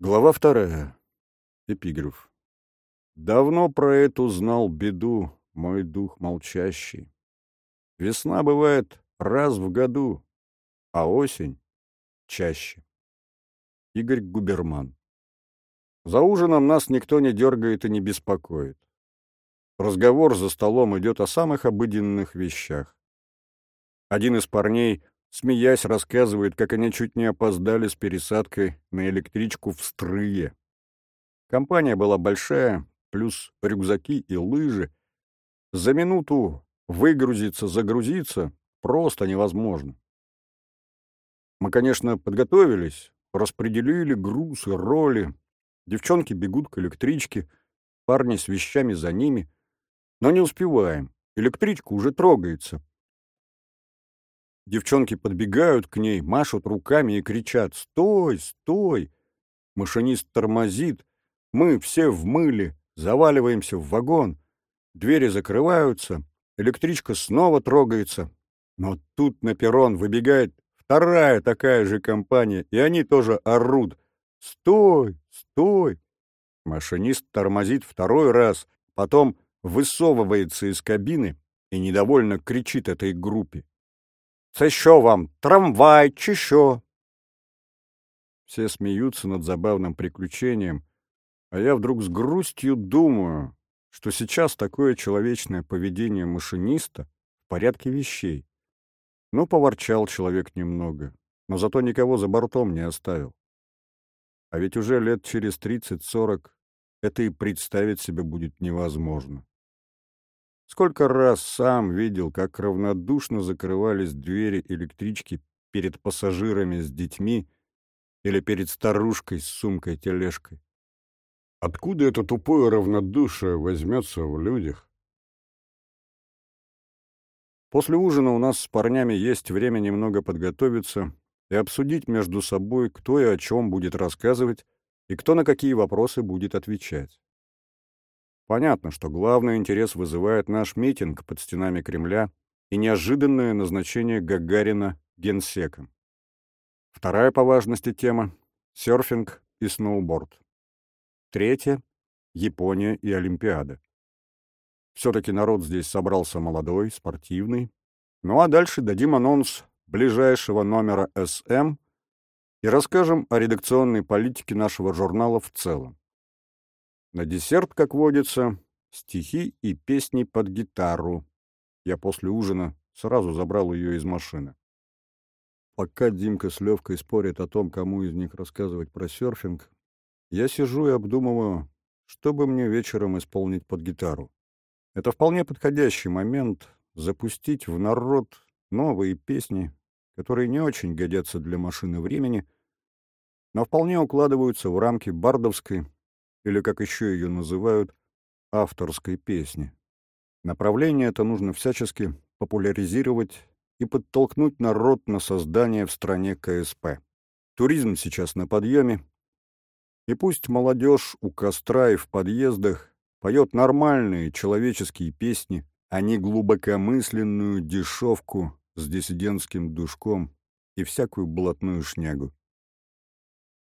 Глава вторая. Эпиграф. Давно про эту знал беду мой дух молчащий. Весна бывает раз в году, а осень — чаще. Игорь Губерман. За ужином нас никто не дергает и не беспокоит. Разговор за столом идет о самых обыденных вещах. Один из парней смеясь, рассказывает, как они чуть не опоздали с пересадкой на электричку в Стрые. Компания была большая, плюс рюкзаки и лыжи. За минуту выгрузиться, загрузиться просто невозможно. Мы, конечно, подготовились, распределили груз и роли. Девчонки бегут к электричке, парни с вещами за ними. Но не успеваем. Электричка уже трогается. Девчонки подбегают к ней, машут руками и кричат «Стой! Стой!». Машинист тормозит. Мы все в мыле, заваливаемся в вагон. Двери закрываются, электричка снова трогается. Но тут на перрон выбегает вторая такая же компания, и они тоже орут «Стой! Стой!». Машинист тормозит второй раз, потом высовывается из кабины и недовольно кричит этой группе. Це що вам, трамвай чи що? Все смеются над забавным приключением, а я вдруг с грустью думаю, что сейчас такое человечное поведение машиниста в порядке вещей. Ну, поворчал человек немного, но зато никого за бортом не оставил. А ведь уже лет через тридцать-сорок это и представить себе будет невозможно. Сколько раз сам видел, как равнодушно закрывались двери электрички перед пассажирами с детьми или перед старушкой с сумкой-тележкой. Откуда это тупое равнодушие возьмется в людях? После ужина у нас с парнями есть время немного подготовиться и обсудить между собой, кто и о чем будет рассказывать и кто на какие вопросы будет отвечать. Понятно, что главный интерес вызывает наш митинг под стенами Кремля и неожиданное назначение Гагарина генсеком. Вторая по важности тема — серфинг и сноуборд. Третья — Япония и Олимпиада. Все-таки народ здесь собрался молодой, спортивный. Ну а дальше дадим анонс ближайшего номера СМ и расскажем о редакционной политике нашего журнала в целом. На десерт, как водится, стихи и песни под гитару. Я после ужина сразу забрал ее из машины. Пока Димка с Левкой спорят о том, кому из них рассказывать про серфинг, я сижу и обдумываю, что бы мне вечером исполнить под гитару. Это вполне подходящий момент запустить в народ новые песни, которые не очень годятся для машины времени, но вполне укладываются в рамки бардовской или, как еще ее называют, авторской песни. Направление это нужно всячески популяризировать и подтолкнуть народ на создание в стране КСП. Туризм сейчас на подъеме, и пусть молодежь у костра и в подъездах поет нормальные человеческие песни, а не глубокомысленную дешевку с диссидентским душком и всякую блатную шнягу.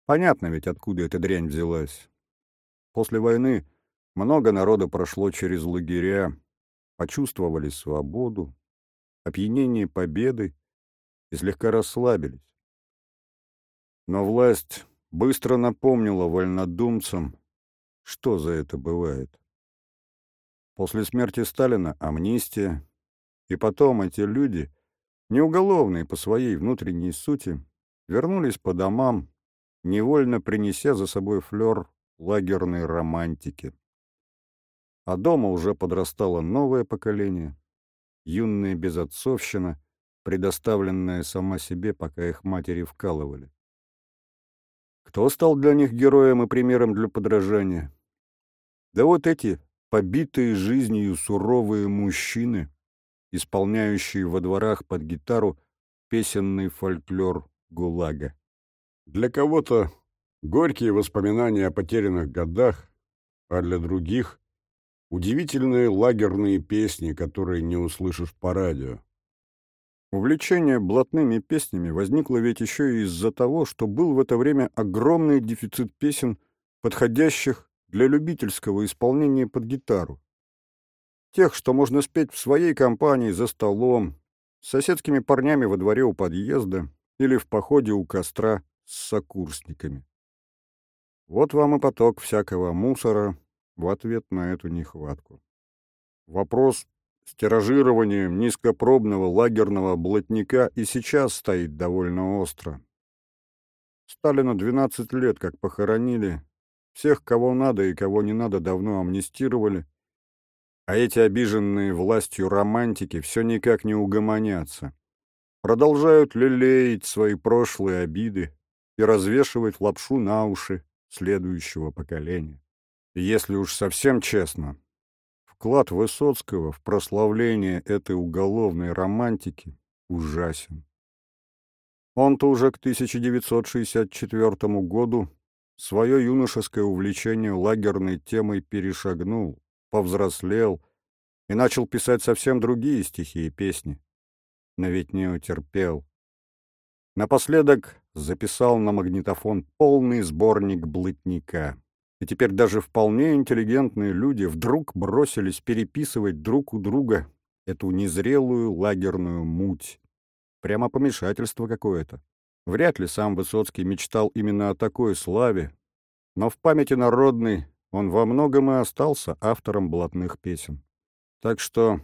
Понятно ведь, откуда эта дрянь взялась. После войны много народа прошло через лагеря, почувствовали свободу, опьянение победы и слегка расслабились. Но власть быстро напомнила вольнодумцам, что за это бывает. После смерти Сталина амнистия, и потом эти люди, неуголовные по своей внутренней сути, вернулись по домам, невольно принеся за собой флер лагерной романтики. А дома уже подрастало новое поколение, юная безотцовщина, предоставленная сама себе, пока их матери вкалывали. Кто стал для них героем и примером для подражания? Да вот эти побитые жизнью суровые мужчины, исполняющие во дворах под гитару песенный фольклор ГУЛАГа. Для кого-то Горькие воспоминания о потерянных годах, а для других — удивительные лагерные песни, которые не услышишь по радио. Увлечение блатными песнями возникло ведь еще и из-за того, что был в это время огромный дефицит песен, подходящих для любительского исполнения под гитару. Тех, что можно спеть в своей компании за столом, с соседскими парнями во дворе у подъезда или в походе у костра с сокурсниками. Вот вам и поток всякого мусора в ответ на эту нехватку. Вопрос с тиражированием низкопробного лагерного блатника и сейчас стоит довольно остро. Сталина 12 лет как похоронили, всех, кого надо и кого не надо, давно амнистировали, а эти обиженные властью романтики все никак не угомонятся. Продолжают лелеять свои прошлые обиды и развешивать лапшу на уши следующего поколения. Если уж совсем честно, вклад Высоцкого в прославление этой уголовной романтики ужасен. Он-то уже к 1964 году свое юношеское увлечение лагерной темой перешагнул, повзрослел и начал писать совсем другие стихи и песни. Но ведь не утерпел. Напоследок записал на магнитофон полный сборник блатника. И теперь даже вполне интеллигентные люди вдруг бросились переписывать друг у друга эту незрелую лагерную муть. Прямо помешательство какое-то. Вряд ли сам Высоцкий мечтал именно о такой славе, но в памяти народной он во многом и остался автором блатных песен. Так что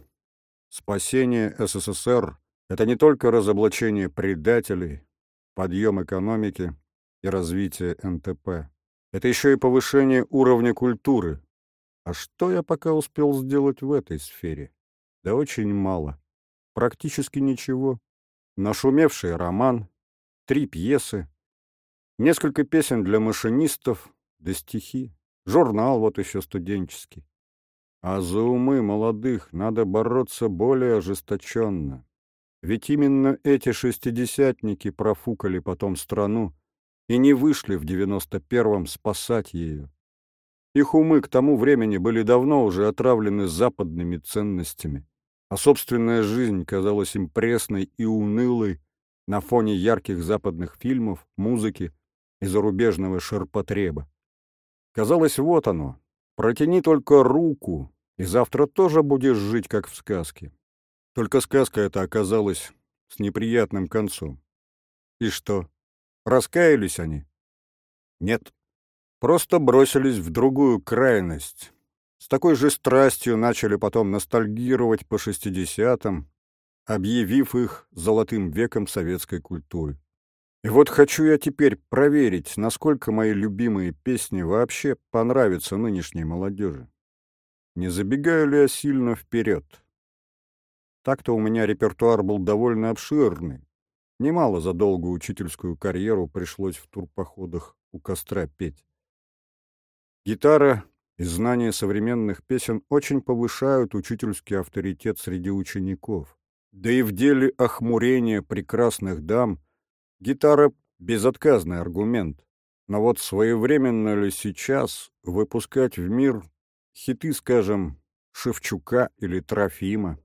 спасение СССР — это не только разоблачение предателей, подъем экономики и развитие НТП. Это еще и повышение уровня культуры. А что я пока успел сделать в этой сфере? Да очень мало. Практически ничего. Нашумевший роман, три пьесы, несколько песен для машинистов, да стихи. Журнал вот еще студенческий. А за умы молодых надо бороться более ожесточенно. Ведь именно эти шестидесятники профукали потом страну и не вышли в девяносто первом спасать ее. Их умы к тому времени были давно уже отравлены западными ценностями, а собственная жизнь казалась им пресной и унылой на фоне ярких западных фильмов, музыки и зарубежного ширпотреба. Казалось, вот оно. Протяни только руку, и завтра тоже будешь жить, как в сказке. Только сказка эта оказалась с неприятным концом. И что, раскаялись они? Нет. Просто бросились в другую крайность. С такой же страстью начали потом ностальгировать по шестидесятым, объявив их золотым веком советской культуры. И вот хочу я теперь проверить, насколько мои любимые песни вообще понравятся нынешней молодежи. Не забегаю ли я сильно вперед? Так-то у меня репертуар был довольно обширный. Немало за долгую учительскую карьеру пришлось в турпоходах у костра петь. Гитара и знание современных песен очень повышают учительский авторитет среди учеников. Да и в деле охмурения прекрасных дам – Гитара — безотказный аргумент. Но вот своевременно ли сейчас выпускать в мир хиты, скажем, Шевчука или Трофима?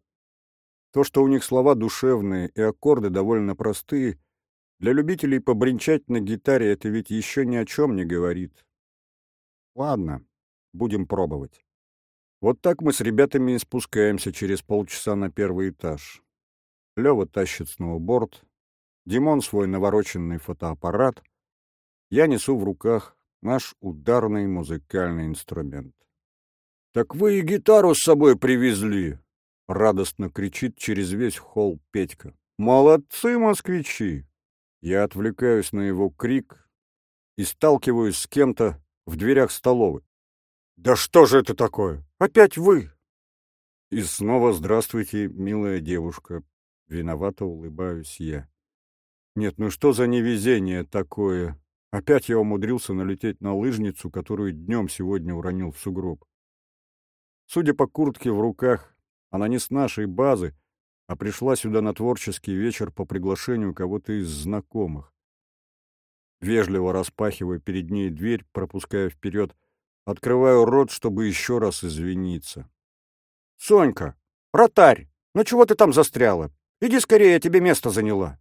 То, что у них слова душевные и аккорды довольно простые, для любителей побренчать на гитаре это ведь еще ни о чем не говорит. Ладно, будем пробовать. Вот так мы с ребятами и спускаемся через полчаса на первый этаж. Лёва тащит сноуборд, Димон свой навороченный фотоаппарат. Я несу в руках наш ударный музыкальный инструмент. «Так вы и гитару с собой привезли!» — радостно кричит через весь холл Петька. «Молодцы, москвичи!» Я отвлекаюсь на его крик и сталкиваюсь с кем-то в дверях столовой. «Да что же это такое? Опять вы!» И снова «Здравствуйте, милая девушка!» Виновато улыбаюсь я. Нет, ну что за невезение такое? Опять я умудрился налететь на лыжницу, которую днем сегодня уронил в сугроб. Судя по куртке в руках, она не с нашей базы, а пришла сюда на творческий вечер по приглашению кого-то из знакомых. Вежливо распахивая перед ней дверь, пропуская вперед, открываю рот, чтобы еще раз извиниться. — Сонька! Ротарь! Ну чего ты там застряла? Иди скорее, я тебе место заняла.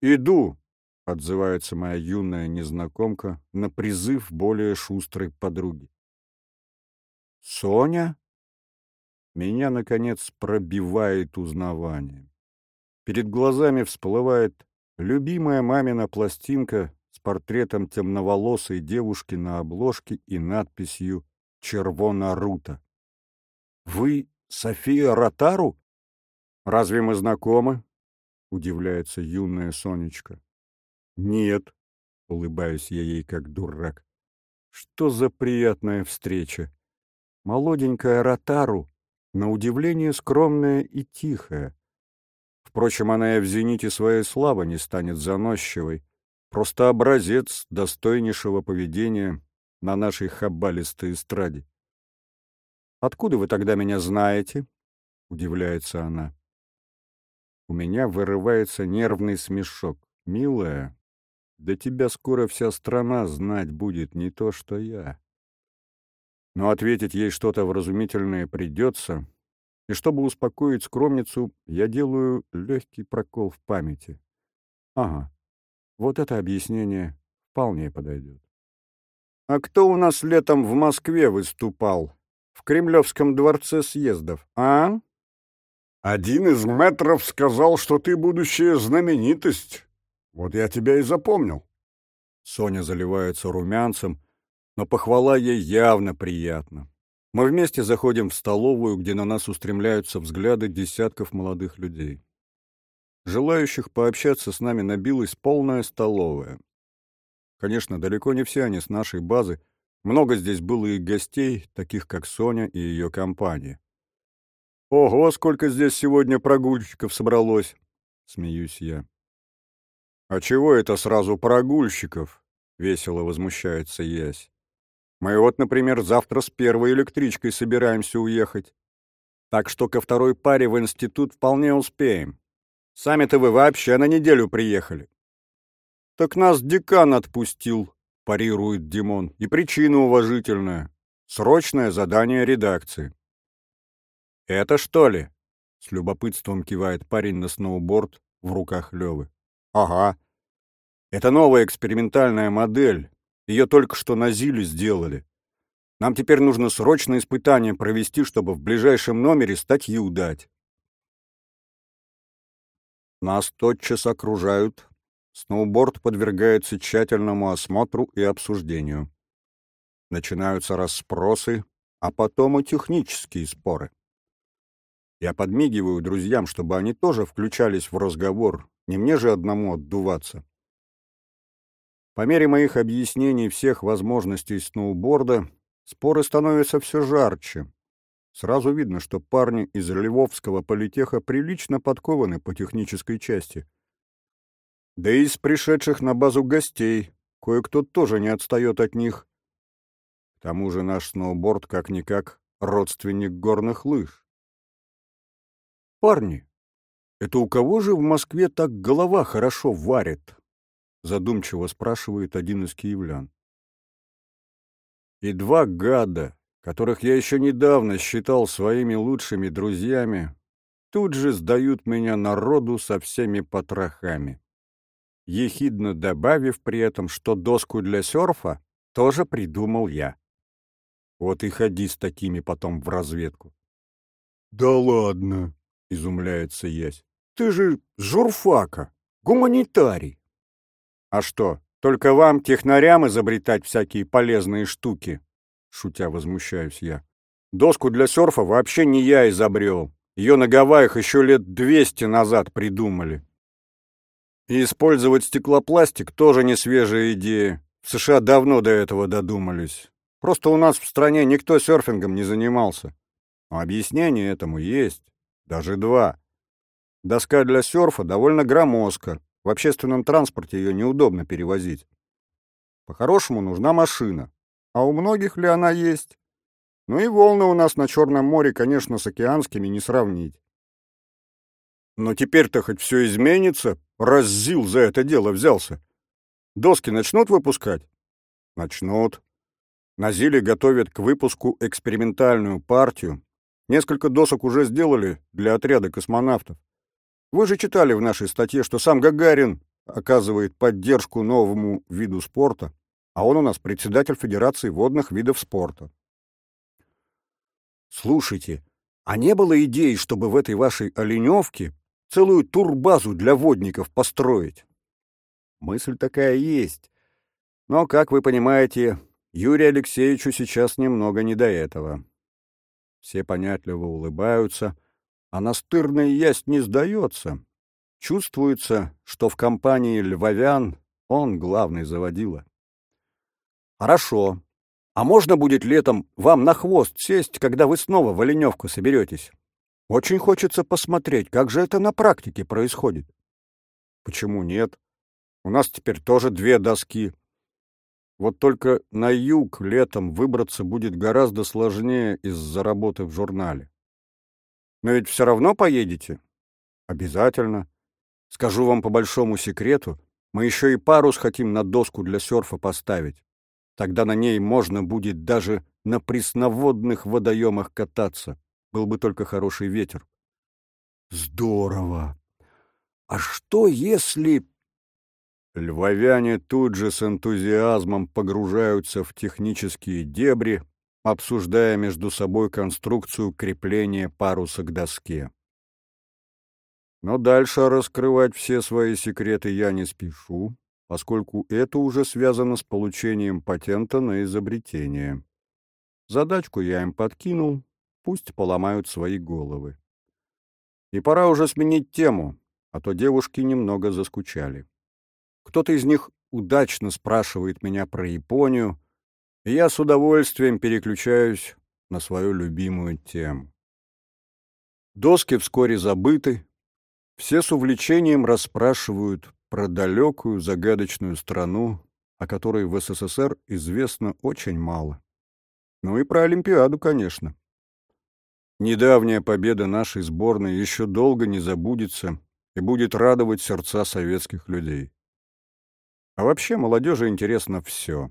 Иду, отзывается моя юная незнакомка на призыв более шустрой подруги. Соня? Меня, наконец, пробивает узнавание. Перед глазами всплывает любимая мамина пластинка с портретом темноволосой девушки на обложке и надписью «Червона Рута». «Вы София Ротару?» «Разве мы знакомы?» — удивляется юная Сонечка. «Нет», — улыбаюсь я ей как дурак. «Что за приятная встреча! Молоденькая Ротару, на удивление скромная и тихая. Впрочем, она и в зените своей славы не станет заносчивой, просто образец достойнейшего поведения на нашей хабалистой эстраде. «Откуда вы тогда меня знаете?» — удивляется она. У меня вырывается нервный смешок. «Милая, да тебя скоро вся страна знать будет, не то что я». Но ответить ей что-то вразумительное придется, и чтобы успокоить скромницу, я делаю легкий прокол в памяти. Ага, вот это объяснение вполне подойдет. «А кто у нас летом в Москве выступал? В Кремлевском дворце съездов, а?» Один из метров сказал, что ты будущая знаменитость. Вот я тебя и запомнил. Соня заливается румянцем, но похвала ей явно приятна. Мы вместе заходим в столовую, где на нас устремляются взгляды десятков молодых людей. Желающих пообщаться с нами набилась полная столовая. Конечно, далеко не все они с нашей базы. Много здесь было и гостей, таких как Соня и ее компания. «Ого, сколько здесь сегодня прогульщиков собралось!» — смеюсь я. «А чего это сразу прогульщиков?» — весело возмущается Ясь. «Мы вот, например, завтра с первой электричкой собираемся уехать. Так что ко второй паре в институт вполне успеем. Сами-то вы вообще на неделю приехали». «Так нас декан отпустил», — парирует Димон, — «и причина уважительная. Срочное задание редакции». «Это что ли?» — с любопытством кивает парень на сноуборд в руках Левы. «Ага. Это новая экспериментальная модель. Ее только что на Зиле сделали. Нам теперь нужно срочно испытание провести, чтобы в ближайшем номере статью дать». Нас тотчас окружают. Сноуборд подвергается тщательному осмотру и обсуждению. Начинаются расспросы, а потом и технические споры. Я подмигиваю друзьям, чтобы они тоже включались в разговор, не мне же одному отдуваться. По мере моих объяснений всех возможностей сноуборда, споры становятся все жарче. Сразу видно, что парни из Львовского политеха прилично подкованы по технической части. Да и из пришедших на базу гостей кое-кто тоже не отстает от них. К тому же наш сноуборд как-никак родственник горных лыж. «Парни, это у кого же в Москве так голова хорошо варит?» Задумчиво спрашивает один из киевлян. И два гада, которых я еще недавно считал своими лучшими друзьями, тут же сдают меня народу со всеми потрохами. Ехидно добавив при этом, что доску для серфа тоже придумал я. Вот и ходи с такими потом в разведку. «Да ладно!» — изумляется Ясь. «Ты же журфака, гуманитарий!» «А что, только вам, технарям, изобретать всякие полезные штуки?» Шутя возмущаюсь я. «Доску для серфа вообще не я изобрел. Ее на Гавайях еще лет двести назад придумали. И использовать стеклопластик тоже не свежая идея. В США давно до этого додумались. Просто у нас в стране никто серфингом не занимался. Но объяснение этому есть. Даже два. Доска для серфа довольно громоздка. В общественном транспорте ее неудобно перевозить. По-хорошему нужна машина. А у многих ли она есть? Ну и волны у нас на Черном море, конечно, с океанскими не сравнить. Но теперь-то хоть все изменится, раз ЗИЛ за это дело взялся. Доски начнут выпускать? Начнут. На ЗИЛе готовят к выпуску экспериментальную партию, Несколько досок уже сделали для отряда космонавтов. Вы же читали в нашей статье, что сам Гагарин оказывает поддержку новому виду спорта, а он у нас председатель Федерации водных видов спорта. Слушайте, а не было идей, чтобы в этой вашей оленевке целую турбазу для водников построить? Мысль такая есть. Но, как вы понимаете, Юрию Алексеевичу сейчас немного не до этого. Все понятливо улыбаются, а настырный ясть не сдается. Чувствуется, что в компании львовян он главный заводила. Хорошо. А можно будет летом вам на хвост сесть, когда вы снова в Оленевку соберетесь? Очень хочется посмотреть, как же это на практике происходит. Почему нет? У нас теперь тоже две доски. Вот только на юг летом выбраться будет гораздо сложнее из-за работы в журнале. Но ведь все равно поедете? Обязательно. Скажу вам по большому секрету, мы еще и парус хотим на доску для серфа поставить. Тогда на ней можно будет даже на пресноводных водоемах кататься. Был бы только хороший ветер. Здорово! А что если... Львовяне тут же с энтузиазмом погружаются в технические дебри, обсуждая между собой конструкцию крепления паруса к доске. Но дальше раскрывать все свои секреты я не спешу, поскольку это уже связано с получением патента на изобретение. Задачку я им подкинул, пусть поломают свои головы. И пора уже сменить тему, а то девушки немного заскучали. Кто-то из них удачно спрашивает меня про Японию, я с удовольствием переключаюсь на свою любимую тему. Доски вскоре забыты, все с увлечением расспрашивают про далекую загадочную страну, о которой в СССР известно очень мало. Ну и про Олимпиаду, конечно. Недавняя победа нашей сборной еще долго не забудется и будет радовать сердца советских людей. А вообще молодежи интересно все.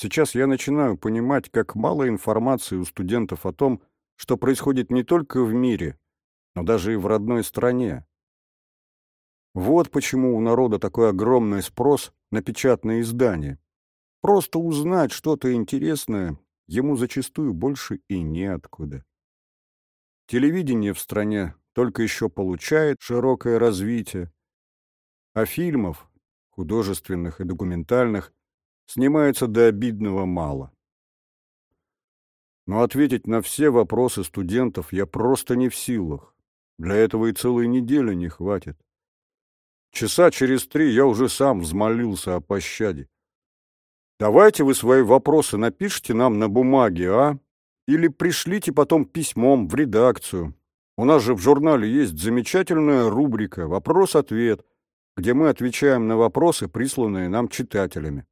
Сейчас я начинаю понимать, как мало информации у студентов о том, что происходит не только в мире, но даже и в родной стране. Вот почему у народа такой огромный спрос на печатные издания. Просто узнать что-то интересное ему зачастую больше и неоткуда. Телевидение в стране только еще получает широкое развитие, а фильмов, художественных и документальных, снимается до обидного мало. Но ответить на все вопросы студентов я просто не в силах. Для этого и целой недели не хватит. Часа через три я уже сам взмолился о пощаде. Давайте вы свои вопросы напишите нам на бумаге, а? Или пришлите потом письмом в редакцию. У нас же в журнале есть замечательная рубрика «Вопрос-ответ», где мы отвечаем на вопросы, присланные нам читателями.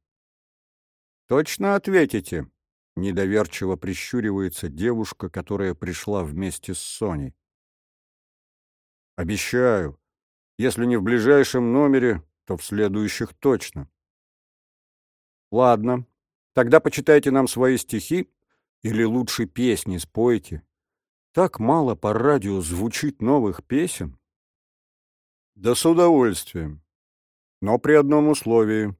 «Точно ответите?» — недоверчиво прищуривается девушка, которая пришла вместе с Соней. «Обещаю. Если не в ближайшем номере, то в следующих точно». «Ладно. Тогда почитайте нам свои стихи или лучше песни спойте. Так мало по радио звучит новых песен». Да с удовольствием. Но при одном условии.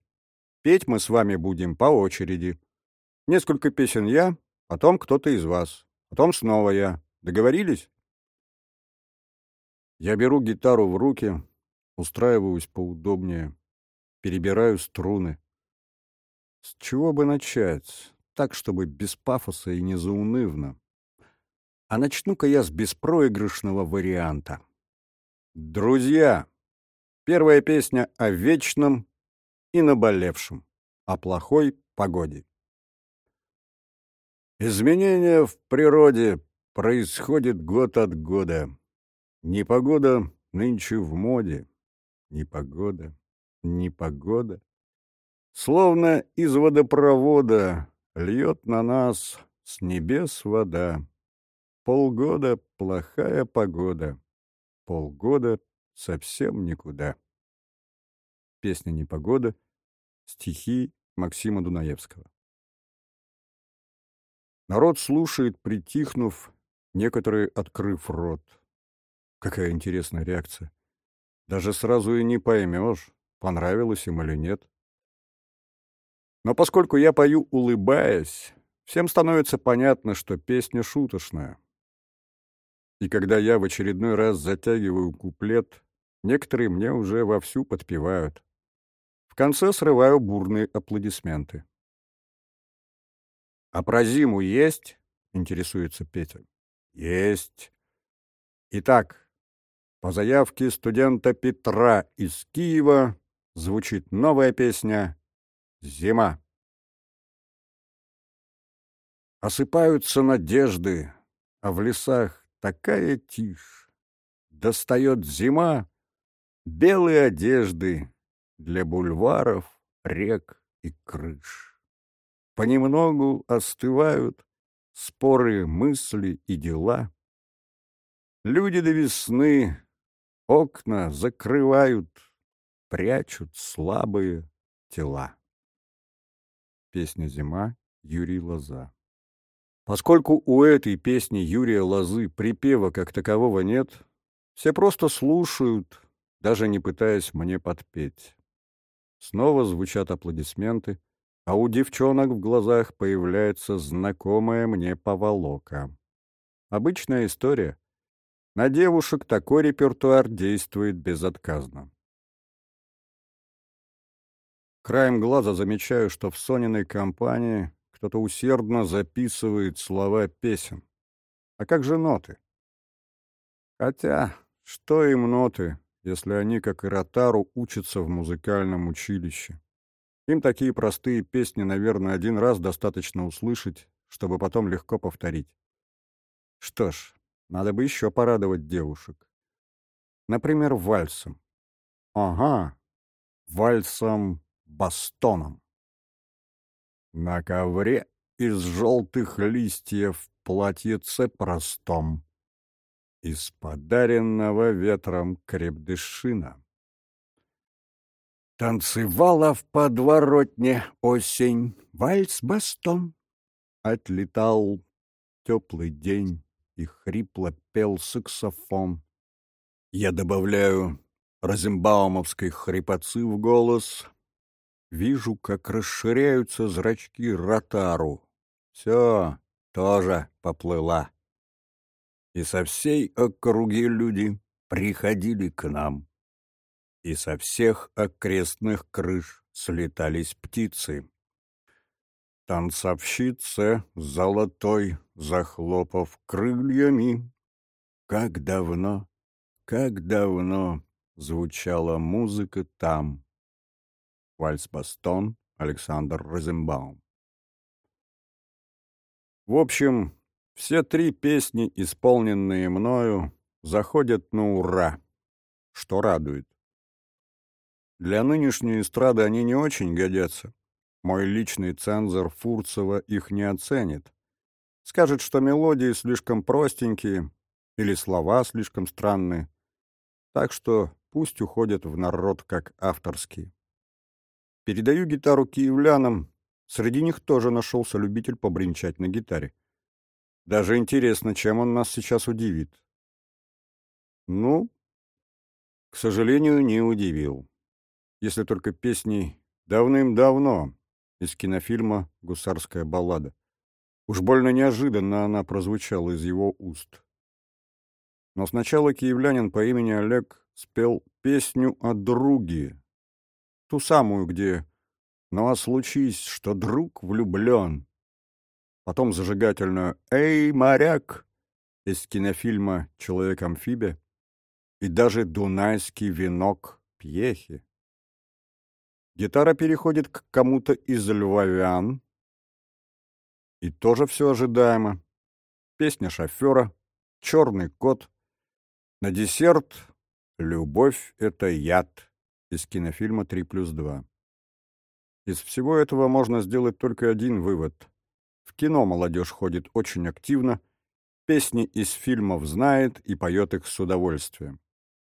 Петь мы с вами будем по очереди. Несколько песен я, потом кто-то из вас, потом снова я. Договорились? Я беру гитару в руки, устраиваюсь поудобнее, перебираю струны. С чего бы начать? Так, чтобы без пафоса и не заунывно. А начну-ка я с беспроигрышного варианта. Друзья! Первая песня о вечном и наболевшем, о плохой погоде. Изменения в природе происходят год от года. Непогода нынче в моде. Непогода, непогода. Словно из водопровода льет на нас с небес вода. Полгода плохая погода полгода совсем никуда. Песня «Непогода», стихи Максима Дунаевского. Народ слушает, притихнув, некоторые открыв рот. Какая интересная реакция. Даже сразу и не поймешь, понравилось им или нет. Но поскольку я пою, улыбаясь, всем становится понятно, что песня шуточная. И когда я в очередной раз затягиваю куплет, некоторые мне уже вовсю подпевают. Конце срываю бурные аплодисменты. «А про зиму есть?» — интересуется Петя. «Есть. Итак, по заявке студента Петра из Киева звучит новая песня «Зима». Осыпаются надежды, а в лесах такая тишь. Достает зима белые одежды для бульваров, рек и крыш. Понемногу остывают споры мысли и дела. Люди до весны окна закрывают, прячут слабые тела. Песня «Зима» Юрий Лоза Поскольку у этой песни Юрия Лозы припева как такового нет, все просто слушают, даже не пытаясь мне подпеть. Снова звучат аплодисменты, а у девчонок в глазах появляется знакомая мне поволока. Обычная история. На девушек такой репертуар действует безотказно. Краем глаза замечаю, что в Сониной компании кто-то усердно записывает слова песен. А как же ноты? Хотя, что им ноты, если они, как и Ротару, учатся в музыкальном училище? Им такие простые песни, наверное, один раз достаточно услышать, чтобы потом легко повторить. Что ж, надо бы еще порадовать девушек. Например, вальсом. Ага, вальсом-бастоном. На ковре из желтых листьев платьице простом, Из подаренного ветром крепдышина. Танцевала в подворотне осень вальс-бастон. Отлетал теплый день, и хрипло пел саксофон. Я добавляю розенбаумовской хрипотцы в голос — Вижу, как расширяются зрачки Ротару. Все, тоже поплыла. И со всей округи люди приходили к нам. И со всех окрестных крыш слетались птицы. Танцовщица золотой, захлопав крыльями, Как давно, как давно звучала музыка там. Вальс-Бастон, Александр Розенбаум. В общем, все три песни, исполненные мною, заходят на ура, что радует. Для нынешней эстрады они не очень годятся. Мой личный цензор Фурцева их не оценит. Скажет, что мелодии слишком простенькие или слова слишком странные. Так что пусть уходят в народ как авторские. Передаю гитару киевлянам. Среди них тоже нашелся любитель побренчать на гитаре. Даже интересно, чем он нас сейчас удивит. Ну, к сожалению, не удивил. Если только песни давным-давно из кинофильма «Гусарская баллада». Уж больно неожиданно она прозвучала из его уст. Но сначала киевлянин по имени Олег спел песню о друге, Ту самую, где «Ну а случись, что друг влюблен». Потом зажигательную «Эй, моряк!» из кинофильма «Человек-амфибия» и даже «Дунайский венок Пьехи». Гитара переходит к кому-то из львовян, и тоже все ожидаемо. Песня шофера, черный кот. На десерт «Любовь — это яд» из кинофильма «Три плюс два». Из всего этого можно сделать только один вывод. В кино молодежь ходит очень активно, песни из фильмов знает и поет их с удовольствием.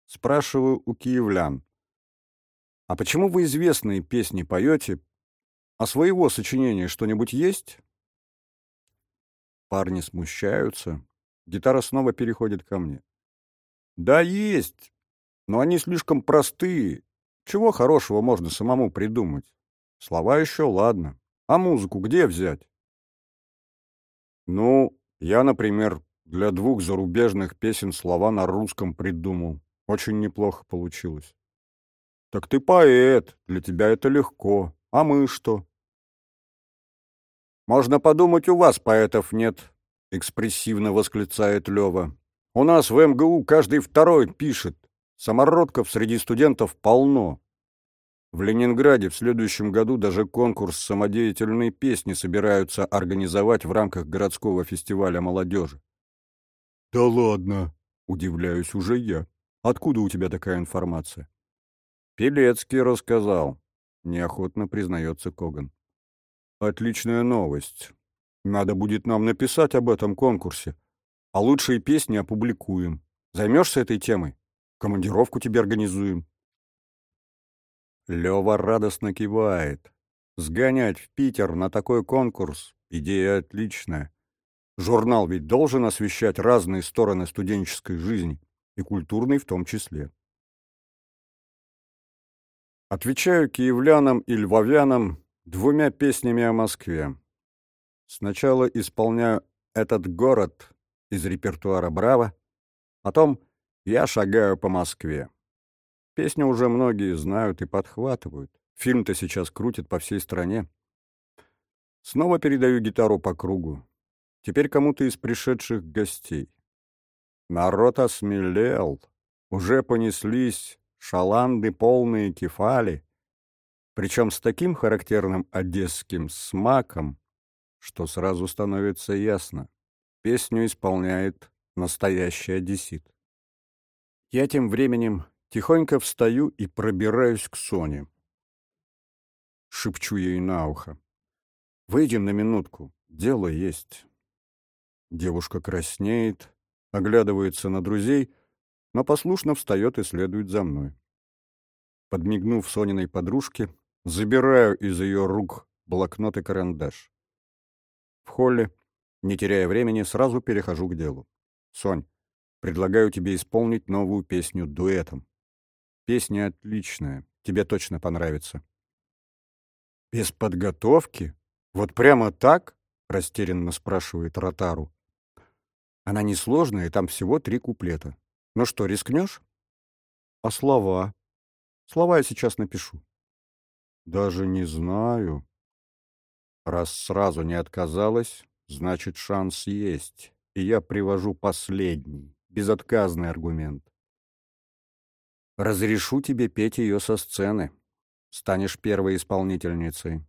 Спрашиваю у киевлян. «А почему вы известные песни поете, а своего сочинения что-нибудь есть?» Парни смущаются. Гитара снова переходит ко мне. «Да есть. Но они слишком простые. Чего хорошего можно самому придумать? Слова еще ладно. А музыку где взять? Ну, я, например, для двух зарубежных песен слова на русском придумал. Очень неплохо получилось. Так ты поэт, для тебя это легко. А мы что? Можно подумать, у вас поэтов нет, экспрессивно восклицает Лева. У нас в МГУ каждый второй пишет. Самородков среди студентов полно. В Ленинграде в следующем году даже конкурс самодеятельной песни собираются организовать в рамках городского фестиваля молодежи. «Да ладно!» — удивляюсь уже я. «Откуда у тебя такая информация?» «Пелецкий рассказал», — неохотно признается Коган. «Отличная новость. Надо будет нам написать об этом конкурсе, а лучшие песни опубликуем. Займешься этой темой? Командировку тебе организуем». Лёва радостно кивает. Сгонять в Питер на такой конкурс — идея отличная. Журнал ведь должен освещать разные стороны студенческой жизни, и культурной в том числе. Отвечаю киевлянам и львовянам двумя песнями о Москве. Сначала исполняю «Этот город» из репертуара «Браво», потом «Я шагаю по Москве». Песню уже многие знают и подхватывают. Фильм-то сейчас крутит по всей стране. Снова передаю гитару по кругу. Теперь кому-то из пришедших гостей. Народ осмелел. Уже понеслись шаланды полные кефали. Причем с таким характерным одесским смаком, что сразу становится ясно. Песню исполняет настоящий одессит. Я тем временем Тихонько встаю и пробираюсь к Соне. Шепчу ей на ухо. «Выйдем на минутку, дело есть». Девушка краснеет, оглядывается на друзей, но послушно встает и следует за мной. Подмигнув Сониной подружке, забираю из ее рук блокнот и карандаш. В холле, не теряя времени, сразу перехожу к делу. «Сонь, предлагаю тебе исполнить новую песню дуэтом. Песня отличная, тебе точно понравится. Без подготовки? Вот прямо так? Растерянно спрашивает Ротару. Она несложная, там всего три куплета. Ну что, рискнешь? А слова? Слова я сейчас напишу. Даже не знаю. Раз сразу не отказалась, значит, шанс есть. И я привожу последний, безотказный аргумент. Разрешу тебе петь ее со сцены. Станешь первой исполнительницей.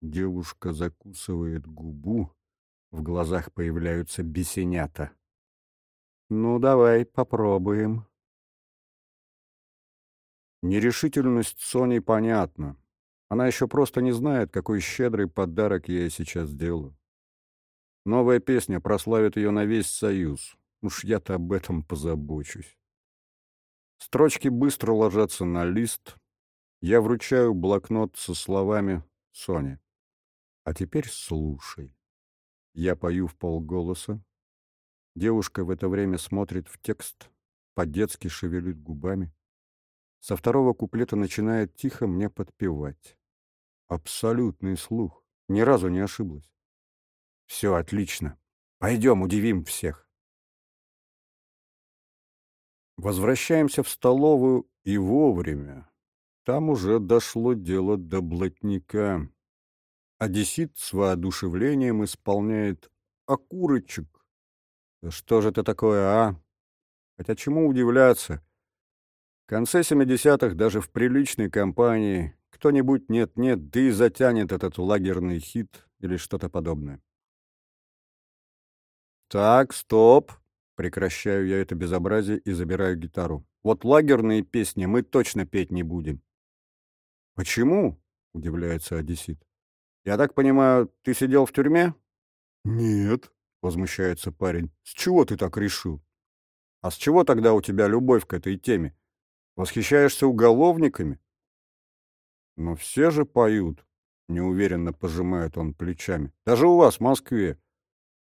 Девушка закусывает губу, в глазах появляются бесенята. Ну, давай, попробуем. Нерешительность Сони понятна. Она еще просто не знает, какой щедрый подарок я ей сейчас сделаю. Новая песня прославит ее на весь Союз. Уж я-то об этом позабочусь. Строчки быстро ложатся на лист. Я вручаю блокнот со словами «Соня». А теперь слушай. Я пою в полголоса. Девушка в это время смотрит в текст, по-детски шевелит губами. Со второго куплета начинает тихо мне подпевать. Абсолютный слух. Ни разу не ошиблась. Все отлично. Пойдем, удивим всех. Возвращаемся в столовую и вовремя. Там уже дошло дело до блатника. Одессит с воодушевлением исполняет «Окурочек». Что же это такое, а? Хотя чему удивляться? В конце 70-х даже в приличной компании кто-нибудь нет-нет, да и затянет этот лагерный хит или что-то подобное. «Так, стоп!» Прекращаю я это безобразие и забираю гитару. Вот лагерные песни мы точно петь не будем. Почему? Удивляется одессит. Я так понимаю, ты сидел в тюрьме? Нет, возмущается парень. С чего ты так решил? А с чего тогда у тебя любовь к этой теме? Восхищаешься уголовниками? Но все же поют, неуверенно пожимает он плечами. Даже у вас в Москве.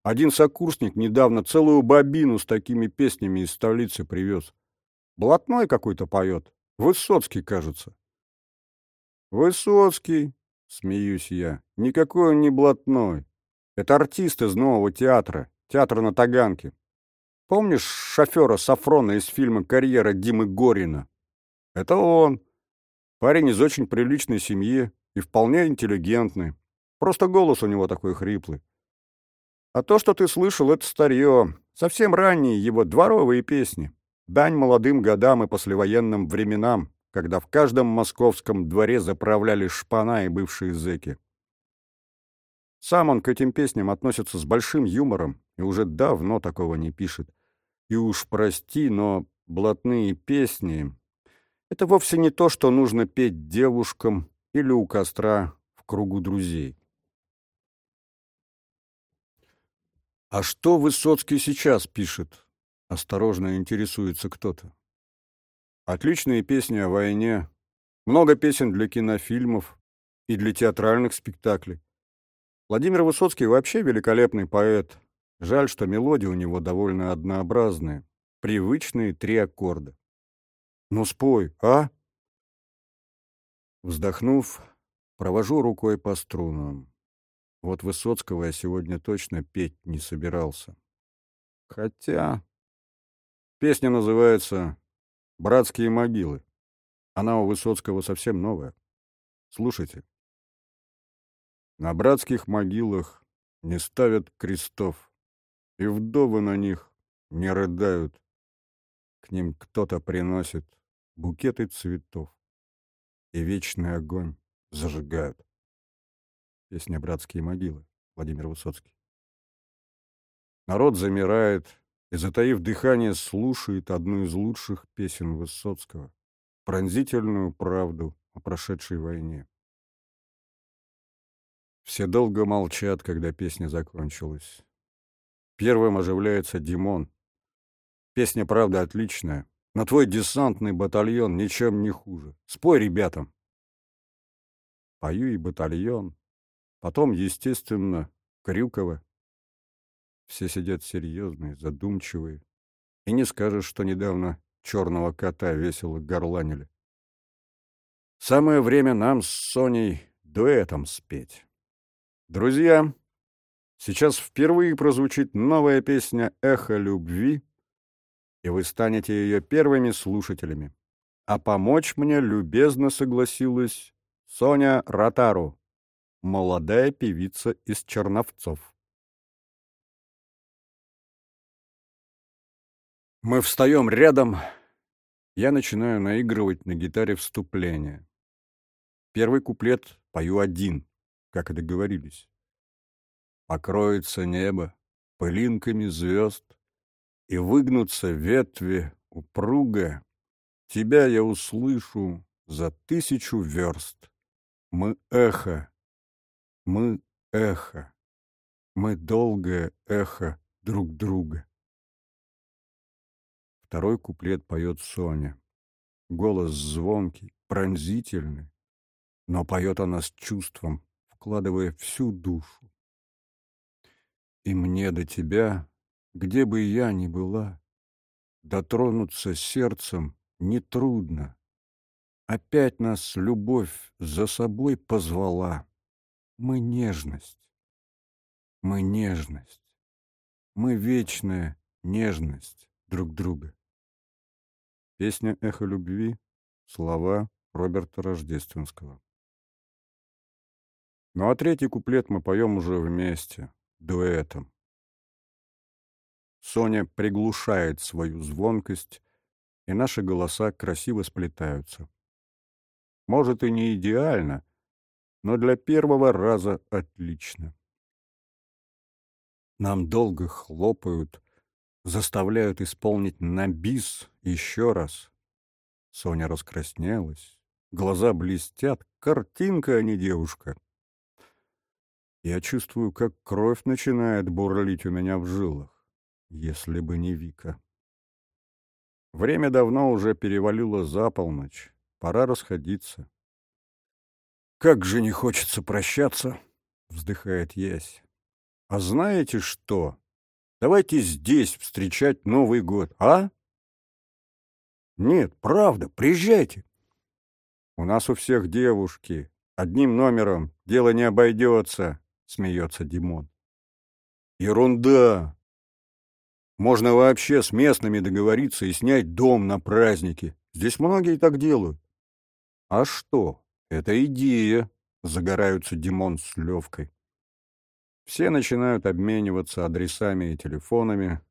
Один сокурсник недавно целую бобину с такими песнями из столицы привез. Блатной какой-то поет. Высоцкий, кажется. Высоцкий, смеюсь я. Никакой он не блатной. Это артист из нового театра, театра на Таганке. Помнишь шофера Сафрона из фильма «Карьера» Димы Горина? Это он. Парень из очень приличной семьи и вполне интеллигентный. Просто голос у него такой хриплый. А то, что ты слышал, это старье. Совсем ранние его дворовые песни. Дань молодым годам и послевоенным временам, когда в каждом московском дворе заправляли шпана и бывшие зэки. Сам он к этим песням относится с большим юмором и уже давно такого не пишет. И уж прости, но блатные песни — это вовсе не то, что нужно петь девушкам или у костра в кругу друзей. «А что Высоцкий сейчас пишет?» — осторожно интересуется кто-то. «Отличные песни о войне, много песен для кинофильмов и для театральных спектаклей. Владимир Высоцкий вообще великолепный поэт. Жаль, что мелодии у него довольно однообразные, привычные три аккорда. Ну спой, а?» Вздохнув, провожу рукой по струнам. Вот Высоцкого я сегодня точно петь не собирался. Хотя... Песня называется «Братские могилы». Она у Высоцкого совсем новая. Слушайте. На братских могилах не ставят крестов, и вдовы на них не рыдают. К ним кто-то приносит букеты цветов, и вечный огонь зажигают. Песня «Братские могилы» Владимир Высоцкий. Народ замирает и, затаив дыхание, слушает одну из лучших песен Высоцкого — пронзительную правду о прошедшей войне. Все долго молчат, когда песня закончилась. Первым оживляется Димон. Песня, правда, отличная, но твой десантный батальон ничем не хуже. Спой ребятам. Пою и батальон, Потом, естественно, Крюкова. Все сидят серьезные, задумчивые. И не скажешь, что недавно черного кота весело горланили. Самое время нам с Соней дуэтом спеть. Друзья, сейчас впервые прозвучит новая песня «Эхо любви», и вы станете ее первыми слушателями. А помочь мне любезно согласилась Соня Ротару молодая певица из Черновцов. Мы встаем рядом. Я начинаю наигрывать на гитаре вступление. Первый куплет пою один, как и договорились. Покроется небо пылинками звезд, И выгнутся ветви упруго. Тебя я услышу за тысячу верст. Мы эхо мы — эхо. Мы — долгое эхо друг друга. Второй куплет поет Соня. Голос звонкий, пронзительный, но поет она с чувством, вкладывая всю душу. И мне до тебя, где бы я ни была, дотронуться сердцем нетрудно. Опять нас любовь за собой позвала. Мы нежность. Мы нежность. Мы вечная нежность друг друга. Песня «Эхо любви», слова Роберта Рождественского. Ну а третий куплет мы поем уже вместе, дуэтом. Соня приглушает свою звонкость, и наши голоса красиво сплетаются. Может, и не идеально, но для первого раза отлично. Нам долго хлопают, заставляют исполнить на бис еще раз. Соня раскраснелась, глаза блестят, картинка, а не девушка. Я чувствую, как кровь начинает бурлить у меня в жилах, если бы не Вика. Время давно уже перевалило за полночь, пора расходиться. «Как же не хочется прощаться!» — вздыхает Ясь. «А знаете что? Давайте здесь встречать Новый год, а?» Нет, правда, приезжайте. У нас у всех девушки. Одним номером дело не обойдется, смеется Димон. Ерунда. Можно вообще с местными договориться и снять дом на праздники. Здесь многие так делают. А что? Это идея, загораются Димон с Левкой. Все начинают обмениваться адресами и телефонами,